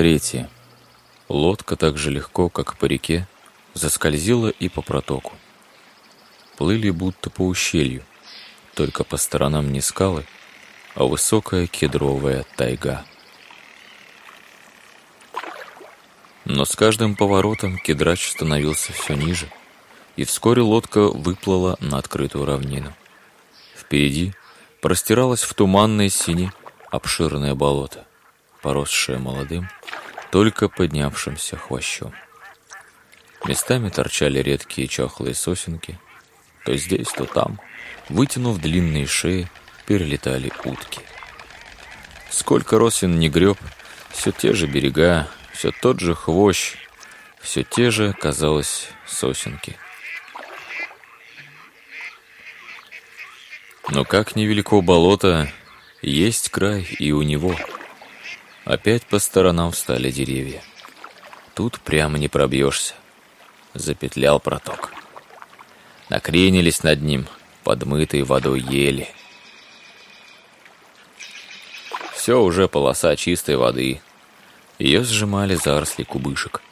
Третья. Лодка так же легко, как по реке, заскользила и по протоку. Плыли будто по ущелью, только по сторонам не скалы, а высокая кедровая тайга. Но с каждым поворотом кедрач становился все ниже, и вскоре лодка выплыла на открытую равнину. Впереди простиралось в туманной сине обширное болото, поросшее молодым, только поднявшимся хвощом. Местами торчали редкие чахлые сосенки, то здесь, то там, вытянув длинные шеи, перелетали утки. Сколько Росин не греб, все те же берега, все тот же хвощ, все те же, казалось, сосенки. Но как невелико болото, есть край и у него. Опять по сторонам встали деревья. Тут прямо не пробьешься. Запетлял проток. Накренились над ним, подмытые водой ели. Все уже полоса чистой воды. Ее сжимали заросли кубышек.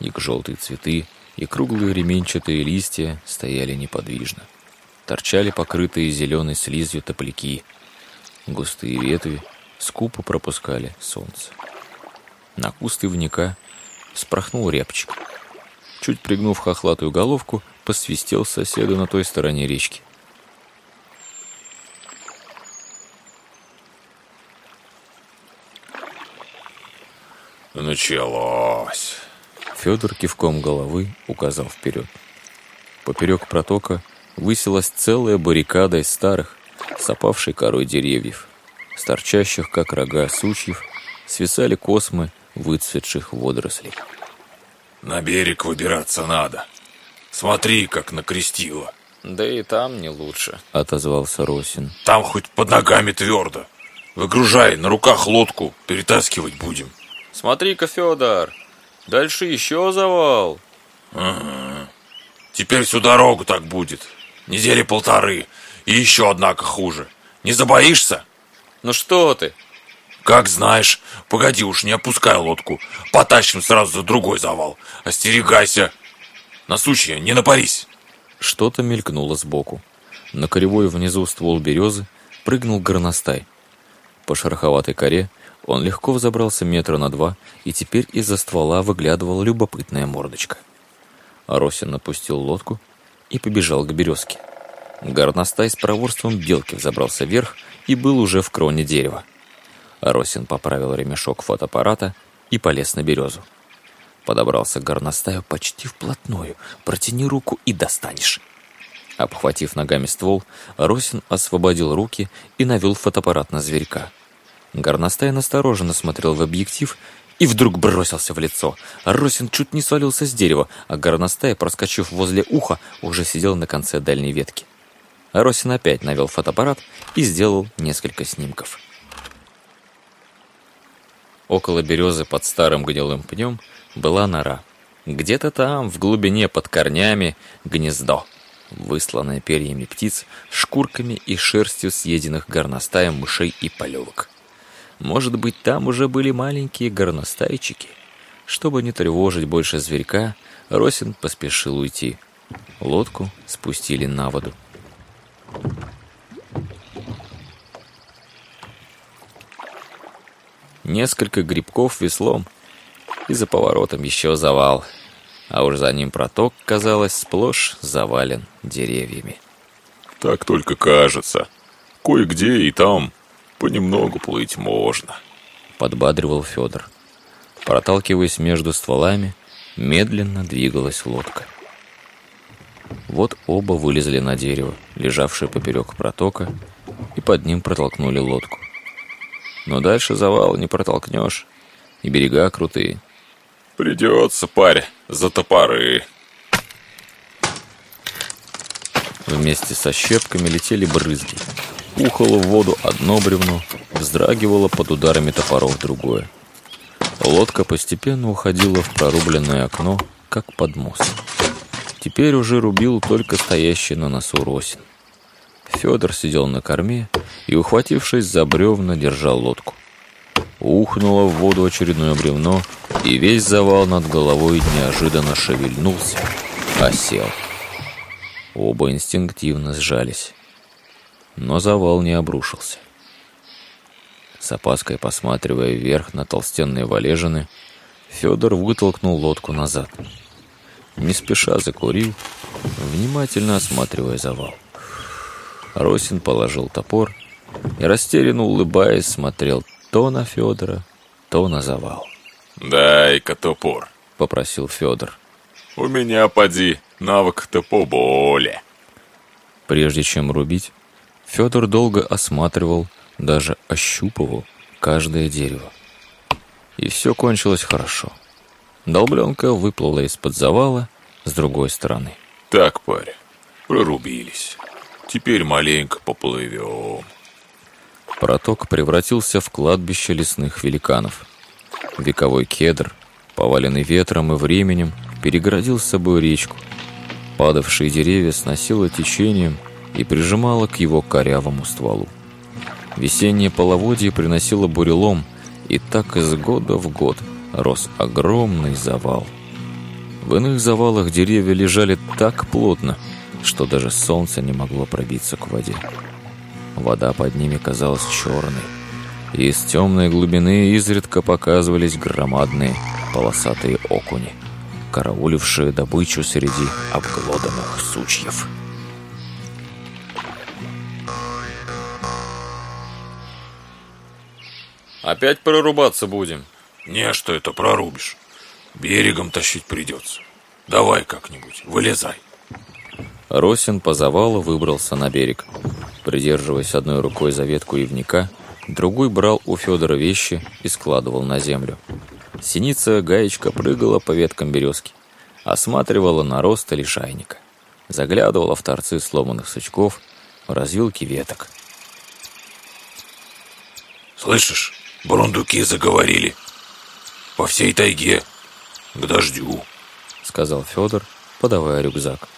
Их желтые цветы и круглые ременчатые листья стояли неподвижно торчали покрытые зеленой слизью топляки. Густые ветви скупо пропускали солнце. На куст ивника спорхнул рябчик. Чуть пригнув хохлатую головку, посвистел соседу на той стороне речки. Началось. Федор кивком головы указал вперед. Поперек протока высилась целая баррикада из старых, с опавшей корой деревьев. С торчащих, как рога сучьев, свисали космы выцветших водорослей. На берег выбираться надо. Смотри, как накрестило. Да и там не лучше, отозвался Росин. Там хоть под ногами твердо. Выгружай, на руках лодку, перетаскивать будем. Смотри-ка, Федор, дальше еще завал. Ага. Теперь всю дорогу так будет. Недели полторы. И еще, однако, хуже. Не забоишься? Ну что ты? Как знаешь. Погоди уж, не опускай лодку. Потащим сразу за другой завал. Остерегайся. На сучья не напарись. Что-то мелькнуло сбоку. На коревой внизу ствол березы прыгнул горностай. По шероховатой коре он легко взобрался метра на два, и теперь из-за ствола выглядывала любопытная мордочка. Росин напустил лодку и побежал к березке. Горностай с проворством белки взобрался вверх и был уже в кроне дерева. Росин поправил ремешок фотоаппарата и полез на березу. Подобрался к горностаю почти вплотную. Протяни руку и достанешь. Обхватив ногами ствол, Росин освободил руки и навел фотоаппарат на зверька. Горностай настороженно смотрел в объектив и вдруг бросился в лицо. Росин чуть не свалился с дерева, а горностай, проскочив возле уха, уже сидел на конце дальней ветки. Росин опять навел фотоаппарат и сделал несколько снимков. Около березы под старым гнилым пнем была нора. Где-то там, в глубине под корнями, гнездо, высланное перьями птиц, шкурками и шерстью съеденных горностаем мышей и полевок. Может быть, там уже были маленькие горностайчики. Чтобы не тревожить больше зверька, Росин поспешил уйти. Лодку спустили на воду. Несколько грибков веслом, и за поворотом еще завал, а уж за ним проток, казалось, сплошь завален деревьями. Так только кажется. Кое-где и там Понемногу плыть можно, подбадривал Федор. Проталкиваясь между стволами, медленно двигалась лодка. Вот оба вылезли на дерево, лежавшее поперек протока, и под ним протолкнули лодку. Но дальше завал не протолкнешь, и берега крутые. Придется, парь, за топоры. Вместе со щепками летели брызги. Ухало в воду одно бревно, вздрагивало под ударами топоров другое. Лодка постепенно уходила в прорубленное окно, как под мост. Теперь уже рубил только стоящий на носу Росин. Федор сидел на корме и, ухватившись за бревна, держал лодку. Ухнуло в воду очередное бревно, и весь завал над головой неожиданно шевельнулся, осел. Оба инстинктивно сжались. Но завал не обрушился. С опаской посматривая вверх на толстенные валежины, Федор вытолкнул лодку назад. Не спеша закурил, внимательно осматривая завал. Росин положил топор и, растерянно улыбаясь, смотрел то на Федора, то на завал. «Дай-ка топор», — попросил Федор. «У меня, поди, навык-то поболее». Прежде чем рубить, Федор долго осматривал, даже ощупывал каждое дерево. И все кончилось хорошо. Долбленка выплыла из-под завала с другой стороны. Так, парень, прорубились. Теперь маленько поплывем. Проток превратился в кладбище лесных великанов. Вековой кедр, поваленный ветром и временем, перегородил с собой речку. Падавшие деревья сносило течением и прижимало к его корявому стволу. Весеннее половодье приносило бурелом, и так из года в год рос огромный завал. В иных завалах деревья лежали так плотно, что даже солнце не могло пробиться к воде. Вода под ними казалась черной, и из темной глубины изредка показывались громадные полосатые окуни, караулившие добычу среди обглоданных сучьев. Опять прорубаться будем? Не, что это прорубишь. Берегом тащить придется. Давай как-нибудь, вылезай. Росин по завалу выбрался на берег. Придерживаясь одной рукой за ветку ивника, другой брал у Федора вещи и складывал на землю. Синица гаечка прыгала по веткам березки, осматривала наросты лишайника, заглядывала в торцы сломанных сучков, в развилки веток. «Слышишь, бурундуки заговорили. По всей тайге. К дождю», — сказал Федор, подавая рюкзак.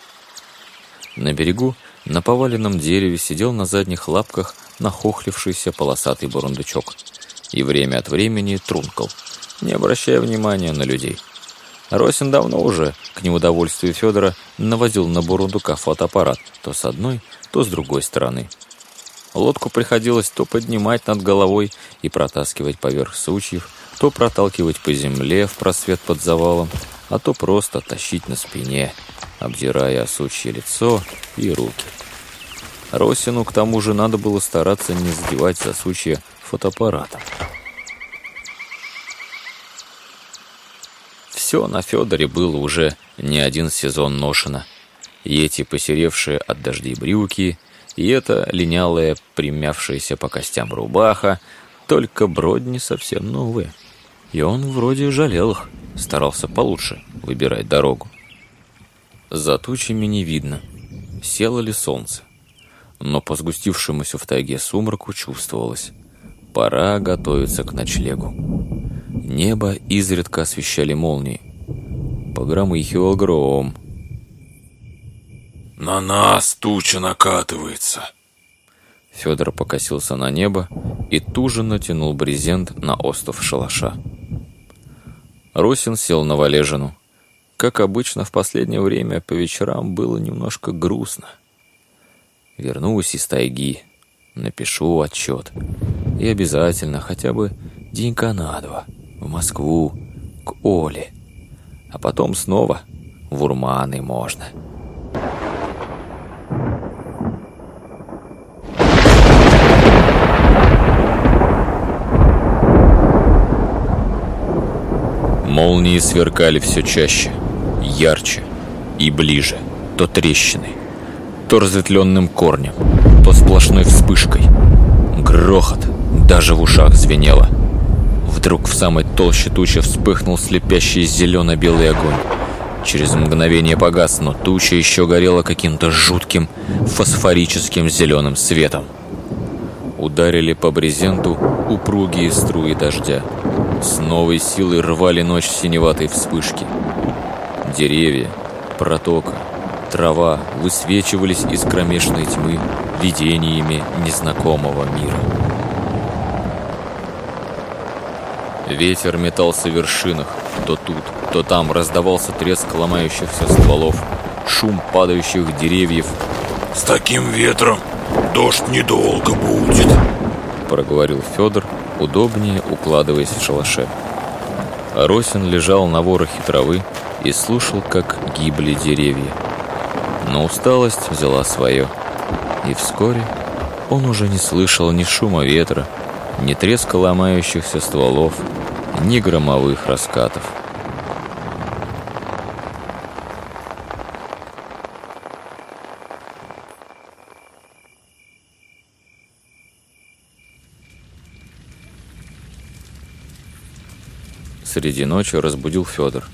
На берегу, на поваленном дереве, сидел на задних лапках нахохлившийся полосатый бурундучок и время от времени трункал, не обращая внимания на людей. Росин давно уже, к неудовольствию Федора, наводил на бурундука фотоаппарат то с одной, то с другой стороны. Лодку приходилось то поднимать над головой и протаскивать поверх сучьев, то проталкивать по земле в просвет под завалом, а то просто тащить на спине, обдирая сучье лицо и руки. Росину к тому же надо было стараться не задевать за сучье фотоаппаратом. Все на Федоре было уже не один сезон ношено. И эти посеревшие от дождей брюки, и эта линялая, примявшаяся по костям рубаха, только бродни совсем новые. И он вроде жалел их, старался получше выбирать дорогу. За тучами не видно, село ли солнце. Но по сгустившемуся в тайге сумраку чувствовалось. Пора готовиться к ночлегу. Небо изредка освещали молнии. Погромыхивал гром. «На нас туча накатывается!» Федор покосился на небо и туже натянул брезент на остов шалаша. Русин сел на валежину. Как обычно, в последнее время по вечерам было немножко грустно. Вернусь из тайги, напишу отчет. И обязательно хотя бы денька на два в Москву, к Оле. А потом снова в Урманы можно. Молнии сверкали все чаще, ярче и ближе, то трещины, то разветвленным корнем, то сплошной вспышкой. Грохот даже в ушах звенело. Вдруг в самой толще тучи вспыхнул слепящий зелено-белый огонь. Через мгновение погас, но туча еще горела каким-то жутким фосфорическим зеленым светом. Ударили по брезенту упругие струи дождя. С новой силой рвали ночь синеватой вспышки. Деревья, протока, трава высвечивались из кромешной тьмы видениями незнакомого мира. Ветер метался в вершинах, то тут, то там раздавался треск ломающихся стволов, шум падающих деревьев. «С таким ветром дождь недолго будет», — проговорил Федор, удобнее укладываясь в шалаше. Росин лежал на ворохе травы и слушал, как гибли деревья. Но усталость взяла свое, и вскоре он уже не слышал ни шума ветра, ни треска ломающихся стволов, ни громовых раскатов. Среди ночи разбудил Федор.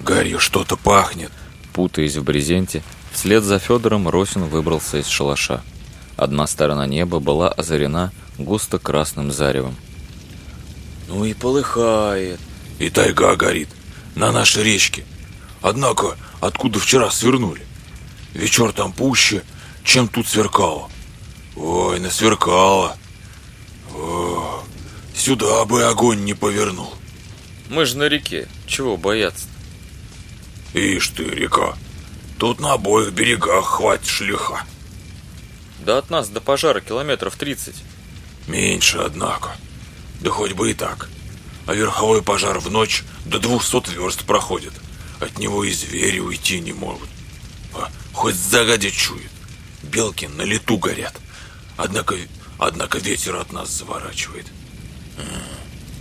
«Гарью что-то пахнет!» Путаясь в брезенте, вслед за Федором Росин выбрался из шалаша. Одна сторона неба была озарена густо красным заревом. «Ну и полыхает!» «И тайга горит на нашей речке. Однако, откуда вчера свернули? Вечер там пуще, чем тут сверкало. Ой, насверкало. О, сюда бы огонь не повернул. Мы же на реке, чего бояться -то? Ишь ты, река, тут на обоих берегах хватит шлиха. Да от нас до пожара километров тридцать. Меньше, однако. Да хоть бы и так. А верховой пожар в ночь до двухсот верст проходит. От него и звери уйти не могут. А, хоть загодя чует. Белки на лету горят. Однако, однако ветер от нас заворачивает.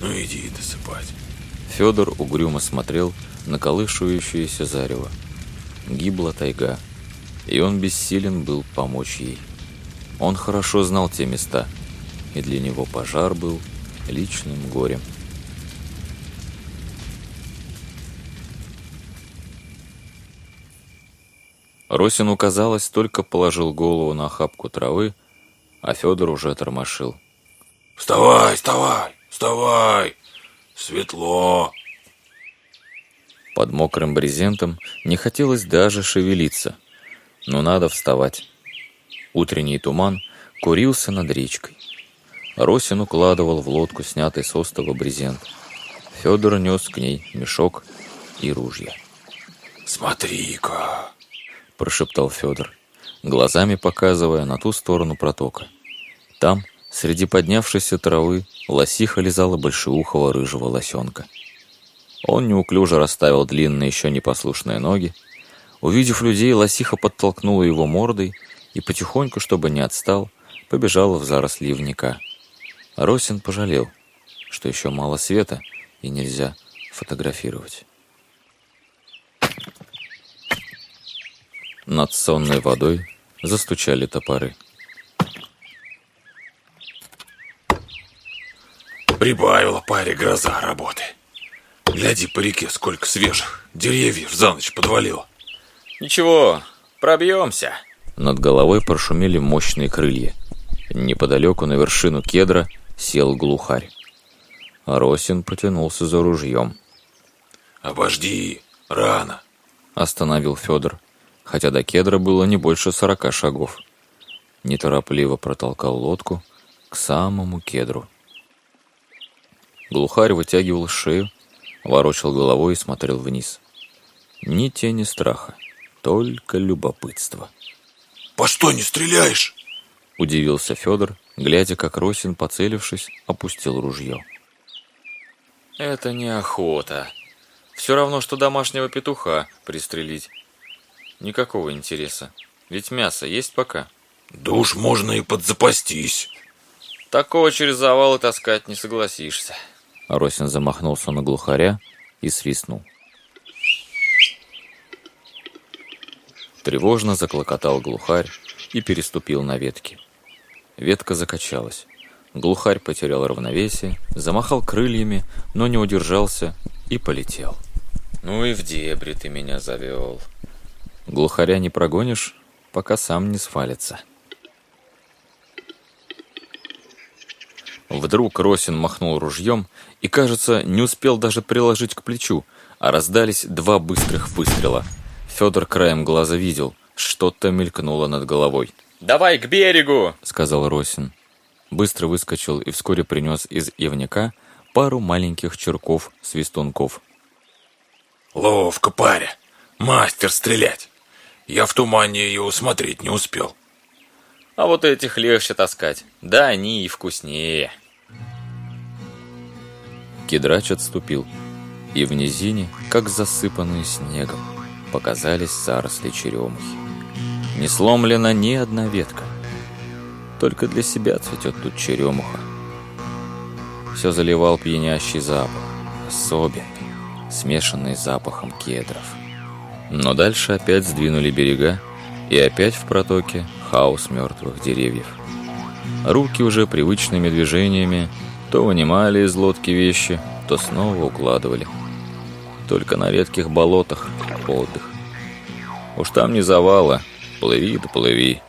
Ну иди досыпать. Федор угрюмо смотрел на колышущееся зарево. Гибла тайга, и он бессилен был помочь ей. Он хорошо знал те места, и для него пожар был личным горем. Росину казалось, только положил голову на охапку травы, а Федор уже тормошил. «Вставай, вставай, вставай! Светло!» Под мокрым брезентом не хотелось даже шевелиться, но надо вставать. Утренний туман курился над речкой. Росин укладывал в лодку снятый с остова брезент. Федор нес к ней мешок и ружья. «Смотри-ка!» – прошептал Федор, глазами показывая на ту сторону протока. Там, среди поднявшейся травы, лосиха лизала большеухого рыжего лосенка. Он неуклюже расставил длинные еще непослушные ноги. Увидев людей, лосиха подтолкнула его мордой и потихоньку, чтобы не отстал, побежала в заросли ивника. Росин пожалел, что еще мало света и нельзя фотографировать. Над сонной водой застучали топоры. Прибавила паре гроза работы. Гляди по реке, сколько свежих деревьев за ночь подвалило. Ничего, пробьемся. Над головой прошумели мощные крылья. Неподалеку на вершину кедра сел глухарь. Росин потянулся за ружьем. «Обожди, рано!» Остановил Федор, хотя до кедра было не больше сорока шагов. Неторопливо протолкал лодку к самому кедру. Глухарь вытягивал шею, ворочал головой и смотрел вниз. Ни тени страха, только любопытство. «По что не стреляешь?» Удивился Федор, глядя, как Росин, поцелившись, опустил ружье. «Это не охота. Все равно, что домашнего петуха пристрелить. Никакого интереса. Ведь мясо есть пока». «Да уж можно и подзапастись». «Такого через завалы таскать не согласишься». Росин замахнулся на глухаря и свистнул. Тревожно заклокотал глухарь и переступил на ветки. Ветка закачалась. Глухарь потерял равновесие, замахал крыльями, но не удержался и полетел. «Ну и в дебри ты меня завел». Глухаря не прогонишь, пока сам не свалится. Вдруг Росин махнул ружьем и, кажется, не успел даже приложить к плечу, а раздались два быстрых выстрела — Федор краем глаза видел, что-то мелькнуло над головой. «Давай к берегу!» — сказал Росин. Быстро выскочил и вскоре принес из ивника пару маленьких черков-свистунков. Ловко, паря. Мастер стрелять. Я в тумане ее усмотреть не успел. А вот этих легче таскать. Да они и вкуснее. Кедрач отступил, и в низине, как засыпанные снегом, показались заросли черемухи. Не сломлена ни одна ветка. Только для себя цветет тут черемуха. Все заливал пьянящий запах, особенный, смешанный с запахом кедров. Но дальше опять сдвинули берега, и опять в протоке хаос мертвых деревьев. Руки уже привычными движениями то вынимали из лодки вещи, то снова укладывали. Только на редких болотах отдых. Уж там не завала, плыви да плыви.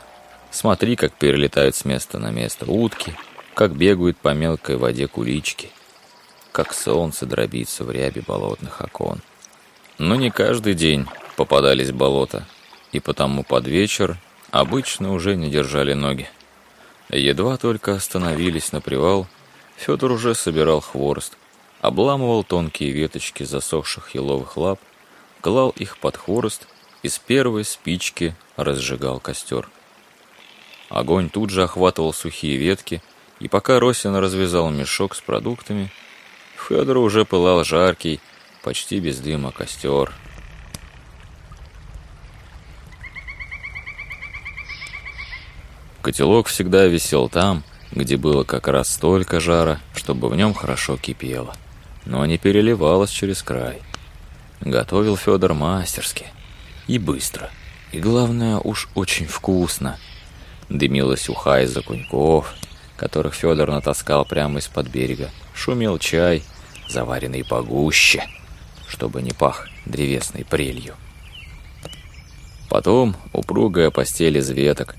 Смотри, как перелетают с места на место утки, как бегают по мелкой воде кулички, как солнце дробится в ряби болотных окон. Но не каждый день попадались болота, и потому под вечер обычно уже не держали ноги. Едва только остановились на привал, Федор уже собирал хворост, обламывал тонкие веточки засохших еловых лап, клал их под хворост и с первой спички разжигал костер. Огонь тут же охватывал сухие ветки, и пока Росин развязал мешок с продуктами, Федор уже пылал жаркий, почти без дыма костер. Котелок всегда висел там, где было как раз столько жара, чтобы в нем хорошо кипело, но не переливалось через край. Готовил Федор мастерски и быстро, и главное уж очень вкусно. Дымилась уха из окуньков, которых Федор натаскал прямо из-под берега. Шумел чай, заваренный погуще, чтобы не пах древесной прелью. Потом упругая постель из веток,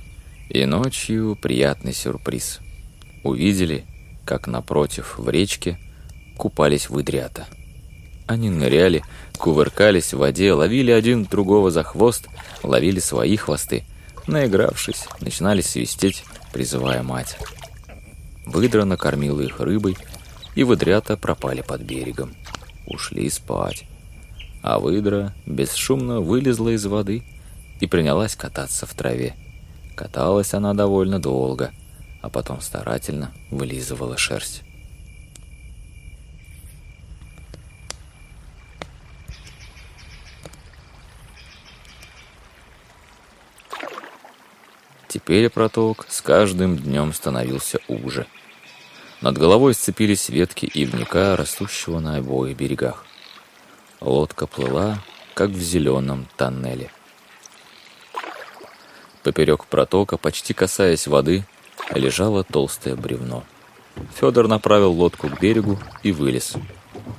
и ночью приятный сюрприз. Увидели, как напротив в речке купались выдрята. Они ныряли, кувыркались в воде, ловили один другого за хвост, ловили свои хвосты. Наигравшись, начинали свистеть, призывая мать. Выдра накормила их рыбой, и выдрята пропали под берегом. Ушли спать. А выдра бесшумно вылезла из воды и принялась кататься в траве. Каталась она довольно долго, а потом старательно вылизывала шерсть. Теперь проток с каждым днем становился уже. Над головой сцепились ветки ивника, растущего на обоих берегах. Лодка плыла, как в зеленом тоннеле. Поперек протока, почти касаясь воды, лежало толстое бревно. Федор направил лодку к берегу и вылез.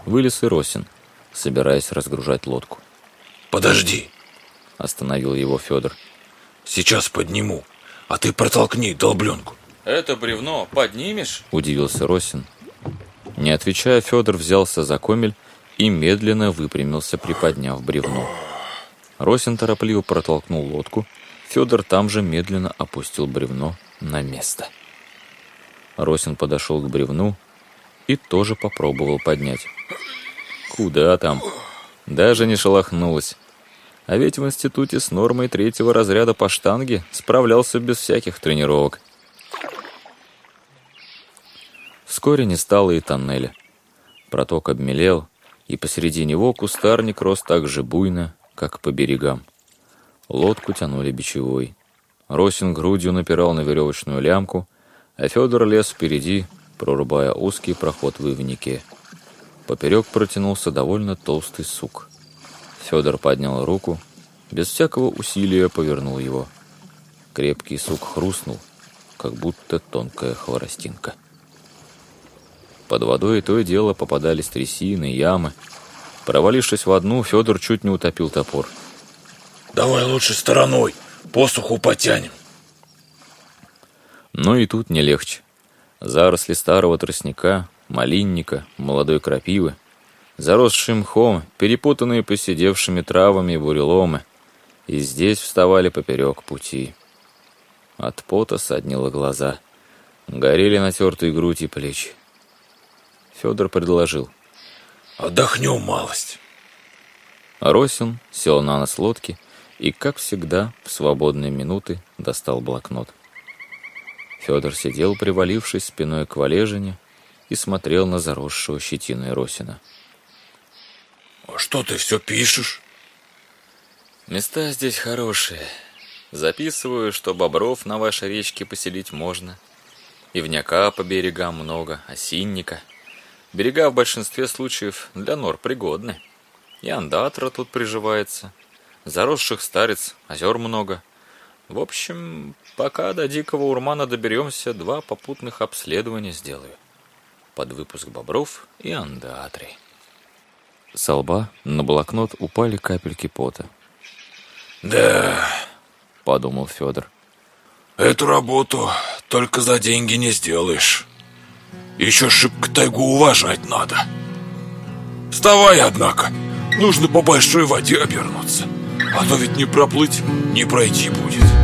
Вылез и Росин, собираясь разгружать лодку. «Подожди!» – остановил его Федор. «Сейчас подниму, а ты протолкни долбленку». «Это бревно поднимешь?» – удивился Росин. Не отвечая, Федор взялся за комель и медленно выпрямился, приподняв бревно. Росин торопливо протолкнул лодку – Федор там же медленно опустил бревно на место. Росин подошел к бревну и тоже попробовал поднять. Куда там? Даже не шелохнулось. А ведь в институте с нормой третьего разряда по штанге справлялся без всяких тренировок. Вскоре не стало и тоннеля. Проток обмелел, и посреди него кустарник рос так же буйно, как по берегам. Лодку тянули бичевой. Росин грудью напирал на веревочную лямку, а Федор лез впереди, прорубая узкий проход в ивнике. Поперек протянулся довольно толстый сук. Федор поднял руку, без всякого усилия повернул его. Крепкий сук хрустнул, как будто тонкая хворостинка. Под водой то и дело попадались трясины, ямы. Провалившись в одну, Федор чуть не утопил топор — Давай лучше стороной, посуху потянем. Но и тут не легче. Заросли старого тростника, малинника, молодой крапивы, заросшие мхом, перепутанные посидевшими травами буреломы, и здесь вставали поперек пути. От пота соднило глаза, горели натертые грудь и плечи. Федор предложил. «Отдохнем малость». Росин сел на нос лодки и, как всегда, в свободные минуты достал блокнот. Федор сидел, привалившись спиной к валежине, и смотрел на заросшего щетиной Росина. «А что ты все пишешь?» «Места здесь хорошие. Записываю, что бобров на вашей речке поселить можно. Ивняка по берегам много, осинника. Берега в большинстве случаев для нор пригодны. И андатра тут приживается. Заросших старец, озер много. В общем, пока до дикого урмана доберемся, два попутных обследования сделаю. Под выпуск бобров и андатри. Со лба на блокнот упали капельки пота. «Да», — подумал Федор. «Эту работу только за деньги не сделаешь. Еще шибко тайгу уважать надо. Вставай, однако, нужно по большой воде обернуться, то ведь не проплыть, не пройти будет».